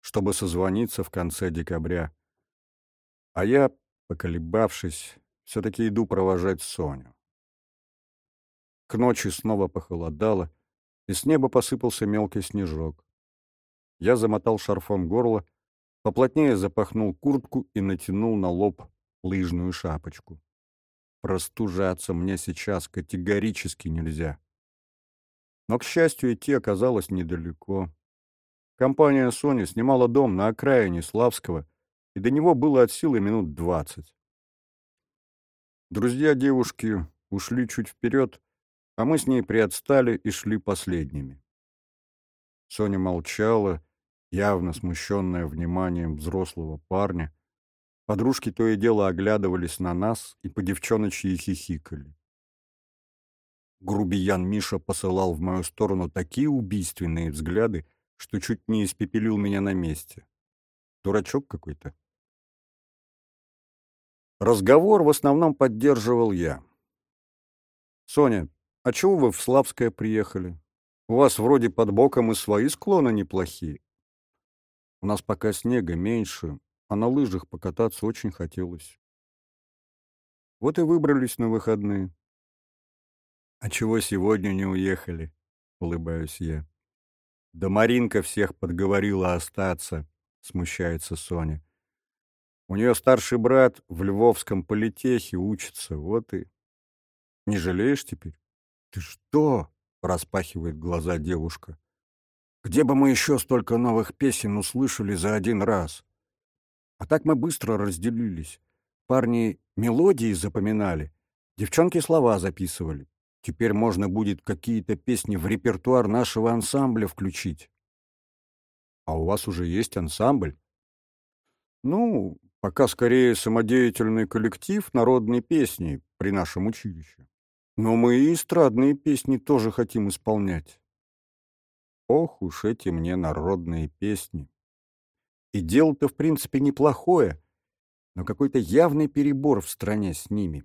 чтобы созвониться в конце декабря. А я, поколебавшись, все-таки иду провожать Соню. К ночи снова похолодало, и с неба посыпался мелкий снежок. Я замотал шарфом горло, поплотнее запахнул куртку и натянул на лоб лыжную шапочку. Простужаться мне сейчас категорически нельзя. Но, к счастью, идти оказалось недалеко. Компания Сони снимала дом на окраине Славского, и до него было от силы минут двадцать. Друзья девушки ушли чуть вперед, а мы с ней приотстали и шли последними. Соня молчала, явно смущенная вниманием взрослого парня. Подружки то и дело оглядывались на нас и по девчоночьи хихикали. Грубиян Миша посылал в мою сторону такие убийственные взгляды, что чуть не испепелил меня на месте. Дурачок какой-то. Разговор в основном поддерживал я. «Соня, а чего вы в Славское приехали? У вас вроде под боком и свои склоны неплохие. У нас пока снега меньше, а на лыжах покататься очень хотелось. Вот и выбрались на выходные. А чего сегодня не уехали? Улыбаюсь я. Да Маринка всех подговорила остаться, смущается Соня. У нее старший брат в Львовском политехе учится, вот и... Не жалеешь теперь? Ты что? Распахивает глаза девушка. Где бы мы еще столько новых песен услышали за один раз? А так мы быстро разделились. Парни мелодии запоминали, девчонки слова записывали. Теперь можно будет какие-то песни в репертуар нашего ансамбля включить. А у вас уже есть ансамбль? Ну, Пока скорее самодеятельный коллектив народной песни при нашем училище. Но мы и эстрадные песни тоже хотим исполнять. Ох уж эти мне народные песни. И дело-то, в принципе, неплохое, но какой-то явный перебор в стране с ними.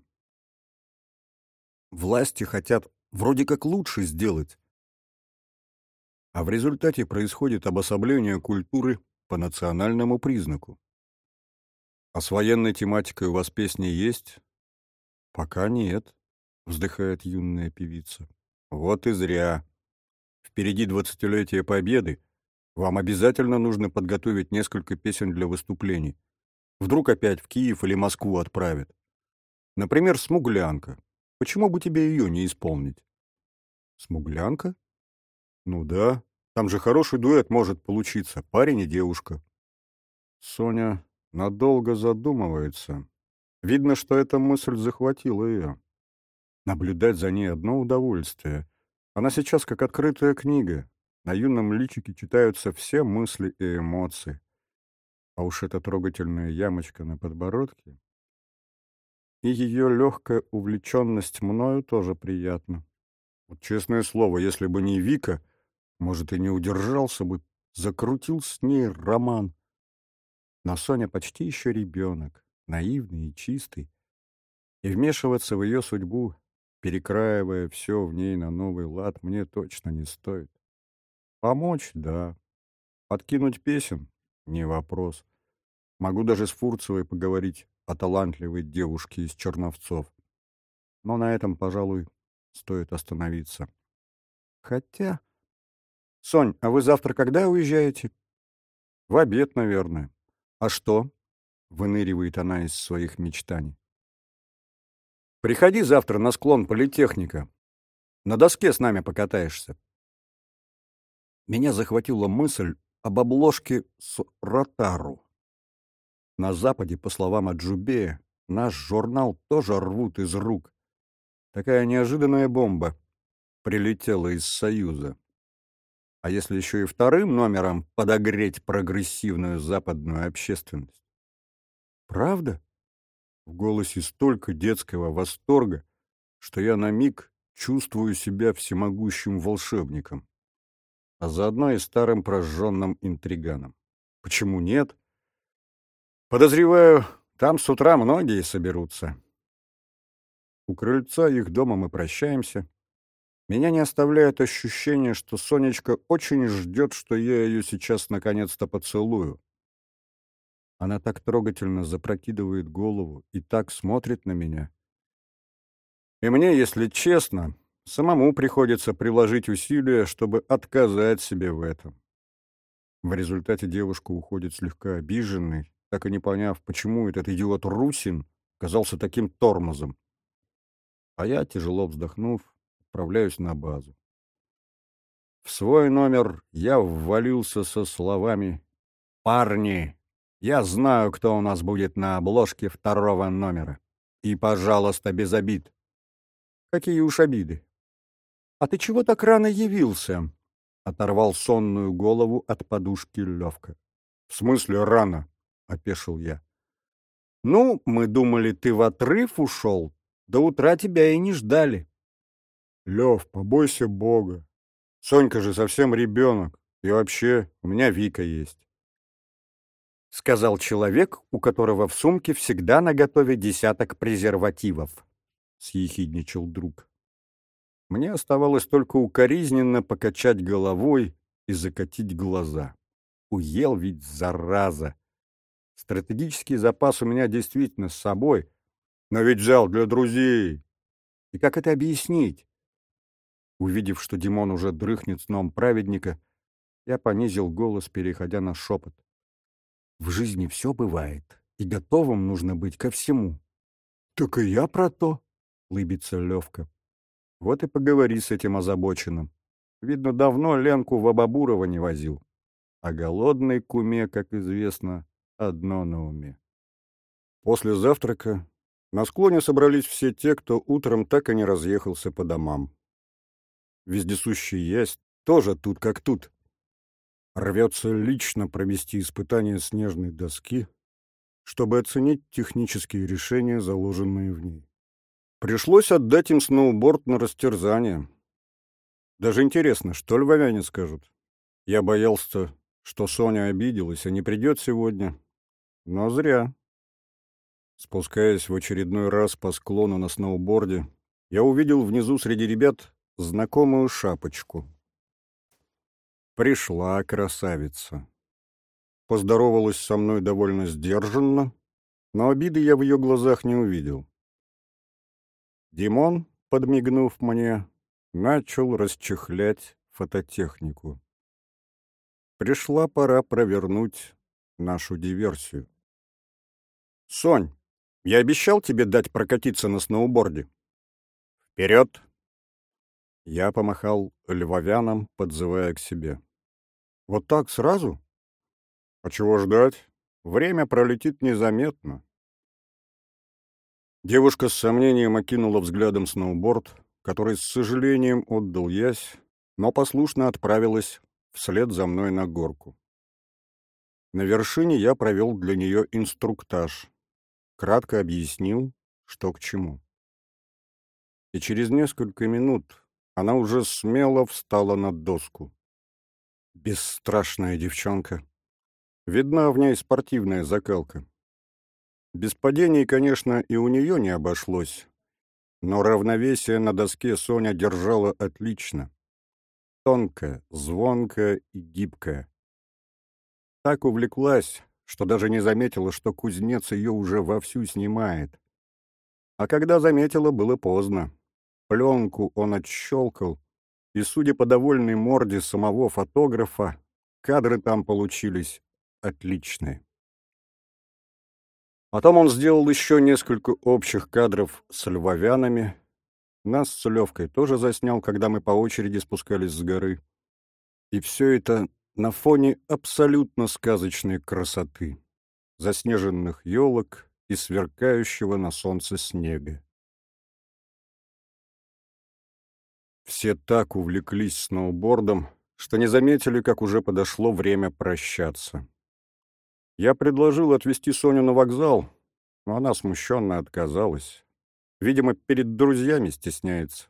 Власти хотят вроде как лучше сделать, а в результате происходит обособление культуры по национальному признаку. А с военной тематикой у вас песни есть? Пока нет, вздыхает юная певица. Вот и зря. Впереди двадцатилетие Победы. Вам обязательно нужно подготовить несколько песен для выступлений. Вдруг опять в Киев или Москву отправят. Например, «Смуглянка». Почему бы тебе ее не исполнить? «Смуглянка»? Ну да, там же хороший дуэт может получиться, парень и девушка. Соня надолго задумывается. Видно, что эта мысль захватила ее. Наблюдать за ней одно удовольствие. Она сейчас как открытая книга. На юном личике читаются все мысли и эмоции. А уж эта трогательная ямочка на подбородке. И ее легкая увлеченность мною тоже приятна. Вот честное слово, если бы не Вика, может, и не удержался бы, закрутил с ней роман. Но Соня почти еще ребенок, наивный и чистый, и вмешиваться в ее судьбу, перекраивая все в ней на новый лад, мне точно не стоит. Помочь — да. Подкинуть песен — не вопрос. Могу даже с Фурцевой поговорить о талантливой девушке из Черновцов. Но на этом, пожалуй, стоит остановиться. Хотя... Сонь, а вы завтра когда уезжаете? В обед, наверное. «А что?» — выныривает она из своих мечтаний. «Приходи завтра на склон политехника. На доске с нами покатаешься». Меня захватила мысль об обложке с Ротару. На Западе, по словам Аджубея, наш журнал тоже рвут из рук. Такая неожиданная бомба прилетела из Союза. А если еще и вторым номером подогреть прогрессивную западную общественность? Правда? В голосе столько детского восторга, что я на миг чувствую себя всемогущим волшебником, а заодно и старым прожженным интриганом. Почему нет? Подозреваю, там с утра многие соберутся. У крыльца их дома мы прощаемся. Меня не оставляет ощущение, что Сонечка очень ждет, что я ее сейчас наконец-то поцелую. Она так трогательно запрокидывает голову и так смотрит на меня. И мне, если честно, самому приходится приложить усилия, чтобы отказать себе в этом. В результате девушка уходит слегка обиженной, так и не поняв, почему этот идиот Русин казался таким тормозом. А я, тяжело вздохнув, отправляюсь на базу. В свой номер я ввалился со словами «Парни, я знаю, кто у нас будет на обложке второго номера. И, пожалуйста, без обид. Какие уж обиды. А ты чего так рано явился? Оторвал сонную голову от подушки Левка. В смысле рано? Опешил я. Ну, мы думали, ты в отрыв ушел. До утра тебя и не ждали. Лев, побойся Бога. Сонька же совсем ребенок. И вообще, у меня Вика есть. — сказал человек, у которого в сумке всегда наготове десяток презервативов. Съехидничал друг. Мне оставалось только укоризненно покачать головой и закатить глаза. Уел ведь, зараза! Стратегический запас у меня действительно с собой, но ведь взял для друзей. И как это объяснить? Увидев, что Димон уже дрыхнет сном праведника, я понизил голос, переходя на шепот. В жизни все бывает, и готовым нужно быть ко всему. — Так и я про то, — лыбится Левка. Вот и поговори с этим озабоченным. Видно, давно Ленку в Абабурова не возил. А голодной куме, как известно, одно на уме. После завтрака на склоне собрались все те, кто утром так и не разъехался по домам. Вездесущий ясь тоже тут как тут рвется лично провести испытание снежной доски, чтобы оценить технические решения, заложенные в ней. Пришлось отдать им сноуборд на растерзание. Даже интересно, что львовяне скажут. Я боялся, что Соня обиделась и не придет сегодня. Но зря. Спускаясь в очередной раз по склону на сноуборде, я увидел внизу среди ребят знакомую шапочку — Пришла красавица. Поздоровалась со мной довольно сдержанно, но обиды я в ее глазах не увидел. Димон, подмигнув мне, начал расчехлять фототехнику. Пришла пора провернуть нашу диверсию. «Сонь, я обещал тебе дать прокатиться на сноуборде?» «Вперед!» Я помахал львовянам, подзывая к себе. Вот так сразу? А чего ждать? Время пролетит незаметно. Девушка с сомнением окинула взглядом сноуборд, который с сожалением отдал ясь, но послушно отправилась вслед за мной на горку. На вершине я провел для нее инструктаж, кратко объяснил, что к чему. И через несколько минут она уже смело встала на доску. Бесстрашная девчонка. Видна в ней спортивная закалка. Без падений, конечно, и у нее не обошлось, но равновесие на доске Соня держала отлично. Тонкая, звонкая и гибкая. Так увлеклась, что даже не заметила, что кузнец ее уже вовсю снимает. А когда заметила, было поздно. Пленку он отщелкал, и, судя по довольной морде самого фотографа, кадры там получились отличные. Потом он сделал еще несколько общих кадров с львовянами. Нас с Левкой тоже заснял, когда мы по очереди спускались с горы. И все это на фоне абсолютно сказочной красоты, заснеженных елок и сверкающего на солнце снега. Все так увлеклись сноубордом, что не заметили, как уже подошло время прощаться. Я предложил отвезти Соню на вокзал, но она смущенно отказалась. Видимо, перед друзьями стесняется.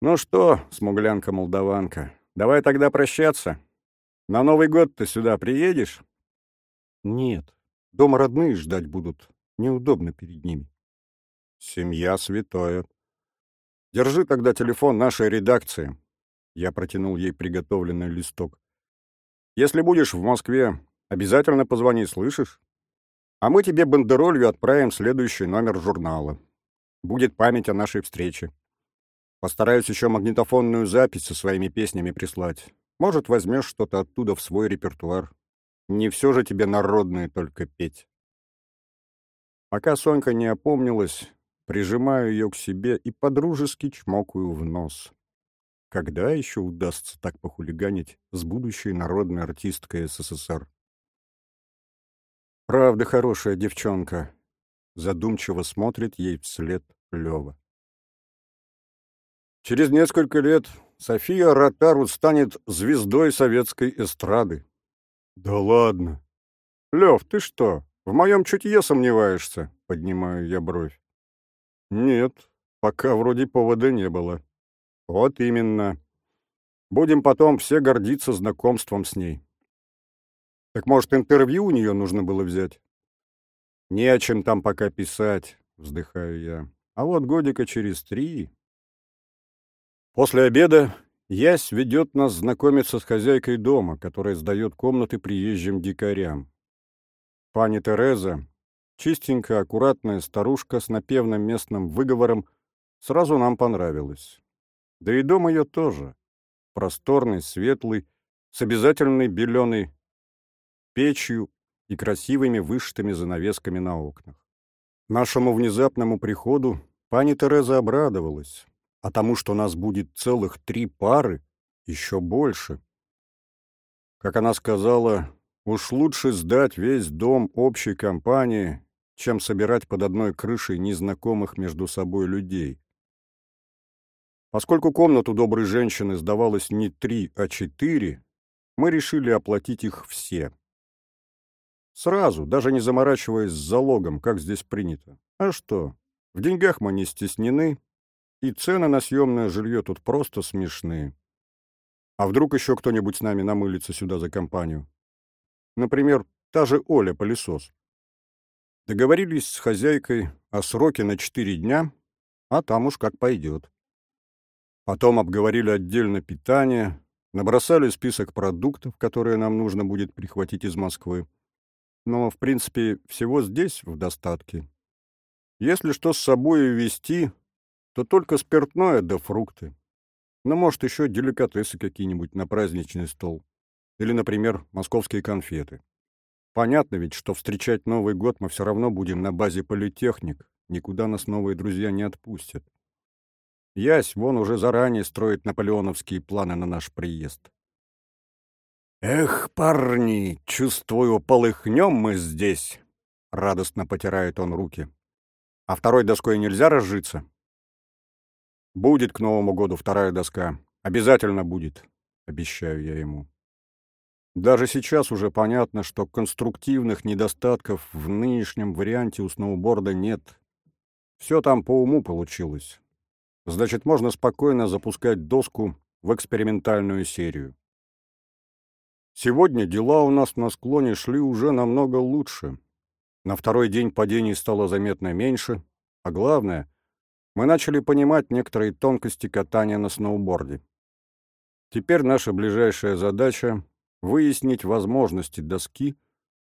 «Ну что, смуглянка-молдаванка, давай тогда прощаться. На Новый год ты сюда приедешь?» «Нет, дома родные ждать будут. Неудобно перед ними». «Семья святое. Держи тогда телефон нашей редакции». Я протянул ей приготовленный листок. «Если будешь в Москве, обязательно позвони, слышишь? А мы тебе бандеролью отправим следующий номер журнала. Будет память о нашей встрече. Постараюсь еще магнитофонную запись со своими песнями прислать. Может, возьмешь что-то оттуда в свой репертуар. Не все же тебе народное только петь. Пока Сонька не опомнилась, прижимаю ее к себе и подружески чмокаю в нос. Когда еще удастся так похулиганить с будущей народной артисткой СССР? Правда хорошая девчонка. Задумчиво смотрит ей вслед Лева. Через несколько лет София Ротару станет звездой советской эстрады. Да ладно. Лев, ты что, в моем чутье сомневаешься? Поднимаю я бровь. Нет, пока вроде повода не было. Вот именно. Будем потом все гордиться знакомством с ней. Так может, интервью у нее нужно было взять? Не о чем там пока писать, вздыхаю я. А вот годика через три После обеда Ясь ведет нас знакомиться с хозяйкой дома, которая сдает комнаты приезжим дикарям. Пани Тереза, чистенькая, аккуратная старушка с напевным местным выговором, сразу нам понравилась. Да и дом ее тоже. Просторный, светлый, с обязательной беленой печью и красивыми вышитыми занавесками на окнах. Нашему внезапному приходу пани Тереза обрадовалась а тому, что нас будет целых три пары, еще больше. Как она сказала, уж лучше сдать весь дом общей компании, чем собирать под одной крышей незнакомых между собой людей. Поскольку комнату доброй женщины сдавалось не три, а четыре, мы решили оплатить их все. Сразу, даже не заморачиваясь с залогом, как здесь принято. А что, в деньгах мы не стеснены, и цены на съемное жилье тут просто смешные. А вдруг еще кто-нибудь с нами намылится сюда за компанию? Например, та же Оля, пылесос. Договорились с хозяйкой о сроке на четыре дня, а там уж как пойдет. Потом обговорили отдельно питание, набросали список продуктов, которые нам нужно будет прихватить из Москвы. Но, в принципе, всего здесь в достатке. Если что с собой везти, то только спиртное да фрукты. Ну, может, еще деликатесы какие-нибудь на праздничный стол. Или, например, московские конфеты. Понятно ведь, что встречать Новый год мы все равно будем на базе политехник. Никуда нас новые друзья не отпустят. Ясь вон уже заранее строит наполеоновские планы на наш приезд. «Эх, парни, чувствую, полыхнем мы здесь!» Радостно потирает он руки. «А второй доской нельзя разжиться?» Будет к Новому году вторая доска. Обязательно будет, обещаю я ему. Даже сейчас уже понятно, что конструктивных недостатков в нынешнем варианте у сноуборда нет. Все там по уму получилось. Значит, можно спокойно запускать доску в экспериментальную серию. Сегодня дела у нас на склоне шли уже намного лучше. На второй день падений стало заметно меньше, а главное, мы начали понимать некоторые тонкости катания на сноуборде. Теперь наша ближайшая задача — выяснить возможности доски,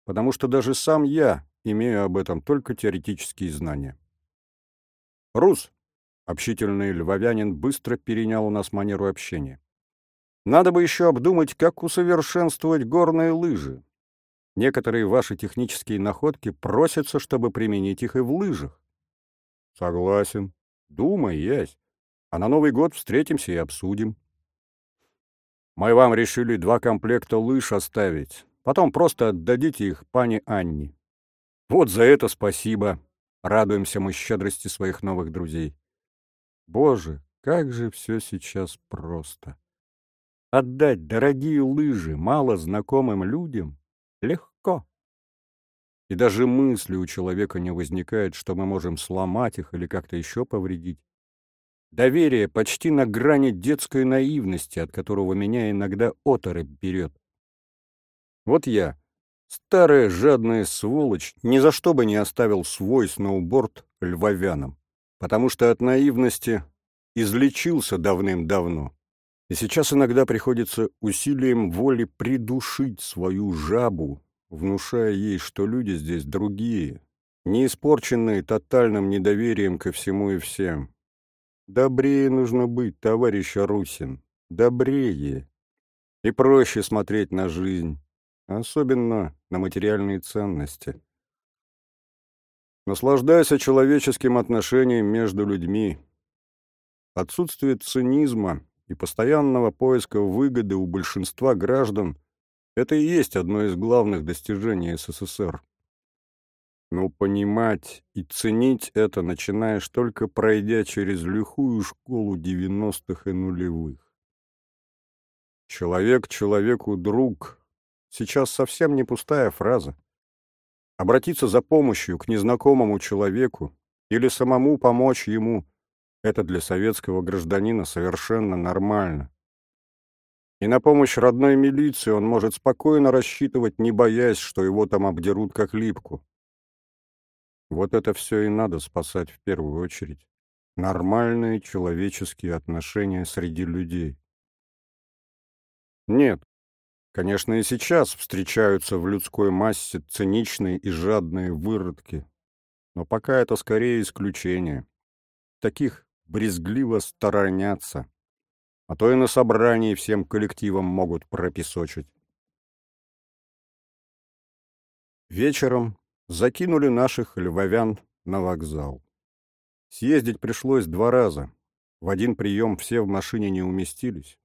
потому что даже сам я имею об этом только теоретические знания. «Рус!» — общительный львовянин быстро перенял у нас манеру общения. «Надо бы еще обдумать, как усовершенствовать горные лыжи. Некоторые ваши технические находки просятся, чтобы применить их и в лыжах». «Согласен», Думай, есть. А на Новый год встретимся и обсудим. Мы вам решили два комплекта лыж оставить. Потом просто отдадите их пане Анне. Вот за это спасибо. Радуемся мы щедрости своих новых друзей. Боже, как же все сейчас просто. Отдать дорогие лыжи мало знакомым людям легко. и даже мысли у человека не возникает, что мы можем сломать их или как-то еще повредить. Доверие почти на грани детской наивности, от которого меня иногда оторопь берет. Вот я, старая жадная сволочь, ни за что бы не оставил свой сноуборд львовянам, потому что от наивности излечился давным-давно. И сейчас иногда приходится усилием воли придушить свою жабу, внушая ей, что люди здесь другие, не испорченные тотальным недоверием ко всему и всем. Добрее нужно быть, товарищ Русин, добрее. И проще смотреть на жизнь, особенно на материальные ценности. Наслаждайся человеческим отношением между людьми. Отсутствие цинизма и постоянного поиска выгоды у большинства граждан – это и есть одно из главных достижений СССР. Но понимать и ценить это начинаешь только пройдя через лихую школу девяностых и нулевых. «Человек человеку друг» — сейчас совсем не пустая фраза. Обратиться за помощью к незнакомому человеку или самому помочь ему — это для советского гражданина совершенно нормально. И на помощь родной милиции он может спокойно рассчитывать, не боясь, что его там обдерут как липку. Вот это все и надо спасать в первую очередь. Нормальные человеческие отношения среди людей. Нет, конечно, и сейчас встречаются в людской массе циничные и жадные выродки, но пока это скорее исключение. Таких брезгливо сторонятся, а то и на собрании всем коллективам могут пропесочить. Вечером закинули наших львовян на вокзал. Съездить пришлось два раза. В один прием все в машине не уместились.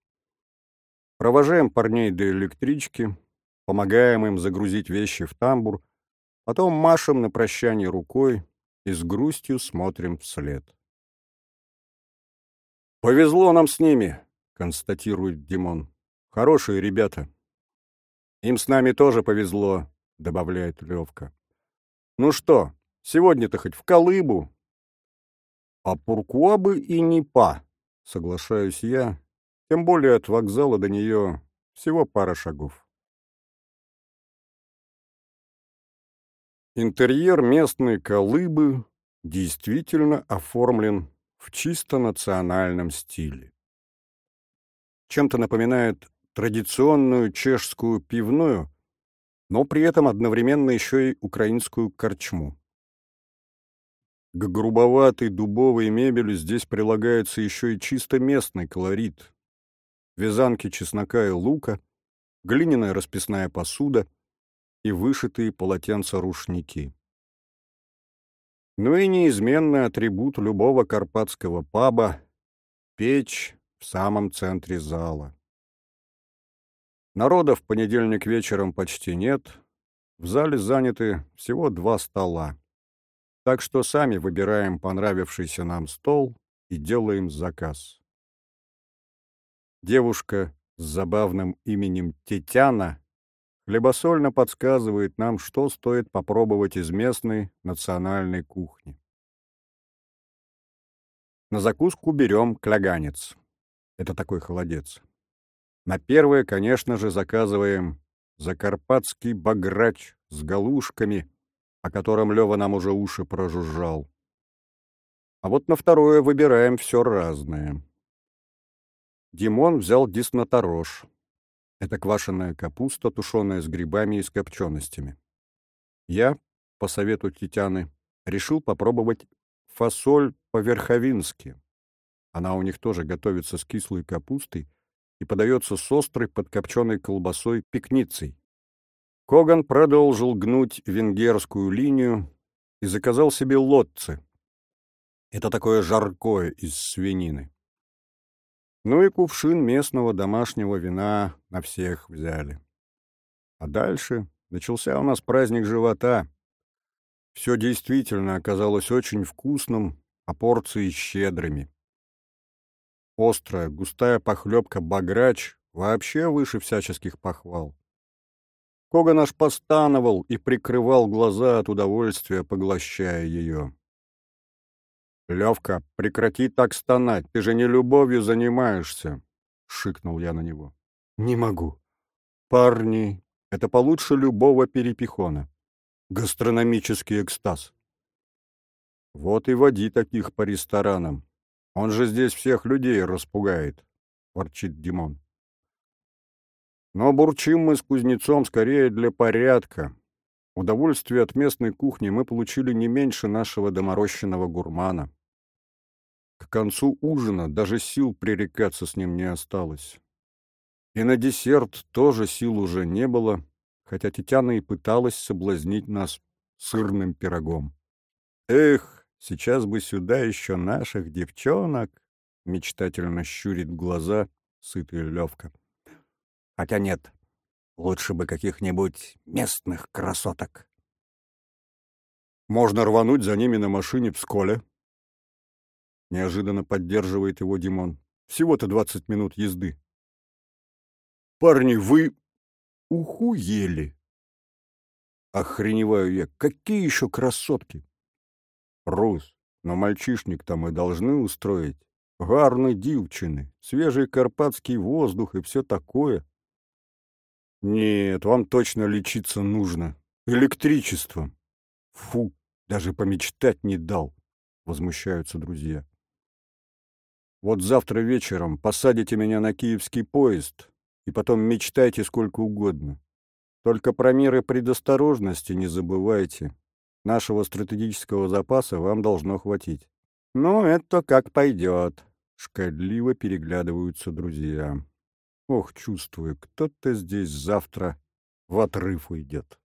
Провожаем парней до электрички, помогаем им загрузить вещи в тамбур, потом машем на прощание рукой и с грустью смотрим вслед. «Повезло нам с ними», — констатирует Димон. «Хорошие ребята». «Им с нами тоже повезло», — добавляет Левка. Ну что, сегодня-то хоть в колыбу? А Пуркуа бы и не па, соглашаюсь я, тем более от вокзала до нее всего пара шагов. Интерьер местной колыбы действительно оформлен в чисто национальном стиле. Чем-то напоминает традиционную чешскую пивную, но при этом одновременно еще и украинскую корчму. К грубоватой дубовой мебели здесь прилагается еще и чисто местный колорит. Вязанки чеснока и лука, глиняная расписная посуда и вышитые полотенца-рушники. Ну и неизменный атрибут любого карпатского паба — печь в самом центре зала. Народа в понедельник вечером почти нет. В зале заняты всего два стола. Так что сами выбираем понравившийся нам стол и делаем заказ. Девушка с забавным именем Тетяна хлебосольно подсказывает нам, что стоит попробовать из местной национальной кухни. На закуску берем кляганец. Это такой холодец. На первое, конечно же, заказываем закарпатский баграч с галушками, о котором Лева нам уже уши прожужжал. А вот на второе выбираем все разное. Димон взял дисноторож. Это квашеная капуста, тушеная с грибами и с копченостями. Я, по совету Титяны, решил попробовать фасоль по-верховински. Она у них тоже готовится с кислой капустой, и подается с острой подкопченой колбасой пикницей. Коган продолжил гнуть венгерскую линию и заказал себе лотцы. Это такое жаркое из свинины. Ну и кувшин местного домашнего вина на всех взяли. А дальше начался у нас праздник живота. Все действительно оказалось очень вкусным, а порции щедрыми. Острая, густая похлебка баграч вообще выше всяческих похвал. Коган аж постановал и прикрывал глаза от удовольствия, поглощая ее. «Левка, прекрати так стонать, ты же не любовью занимаешься!» — шикнул я на него. «Не могу. Парни, это получше любого перепихона. Гастрономический экстаз. Вот и води таких по ресторанам. Он же здесь всех людей распугает», — ворчит Димон. Но бурчим мы с кузнецом скорее для порядка. Удовольствие от местной кухни мы получили не меньше нашего доморощенного гурмана. Концу ужина даже сил пререкаться с ним не осталось. И на десерт тоже сил уже не было, хотя Тетяна и пыталась соблазнить нас сырным пирогом. «Эх, сейчас бы сюда еще наших девчонок!» — мечтательно щурит глаза сытый Левка. Хотя нет, лучше бы каких-нибудь местных красоток. Можно рвануть за ними на машине в сколе. Неожиданно поддерживает его Димон. Всего-то двадцать минут езды. Парни, вы ухуели. Охреневаю я. Какие еще красотки? Рус, но мальчишник там мы должны устроить. Гарны дівчини, свежий карпатский воздух и все такое. Нет, вам точно лечиться нужно. Электричеством. Фу, даже помечтать не дал, возмущаются друзья. Вот завтра вечером посадите меня на киевский поезд и потом мечтайте сколько угодно. Только про меры предосторожности не забывайте. Нашего стратегического запаса вам должно хватить. Ну, это как пойдет. Шкодливо переглядываются друзья. Ох, чувствую, кто-то здесь завтра в отрыв уйдет.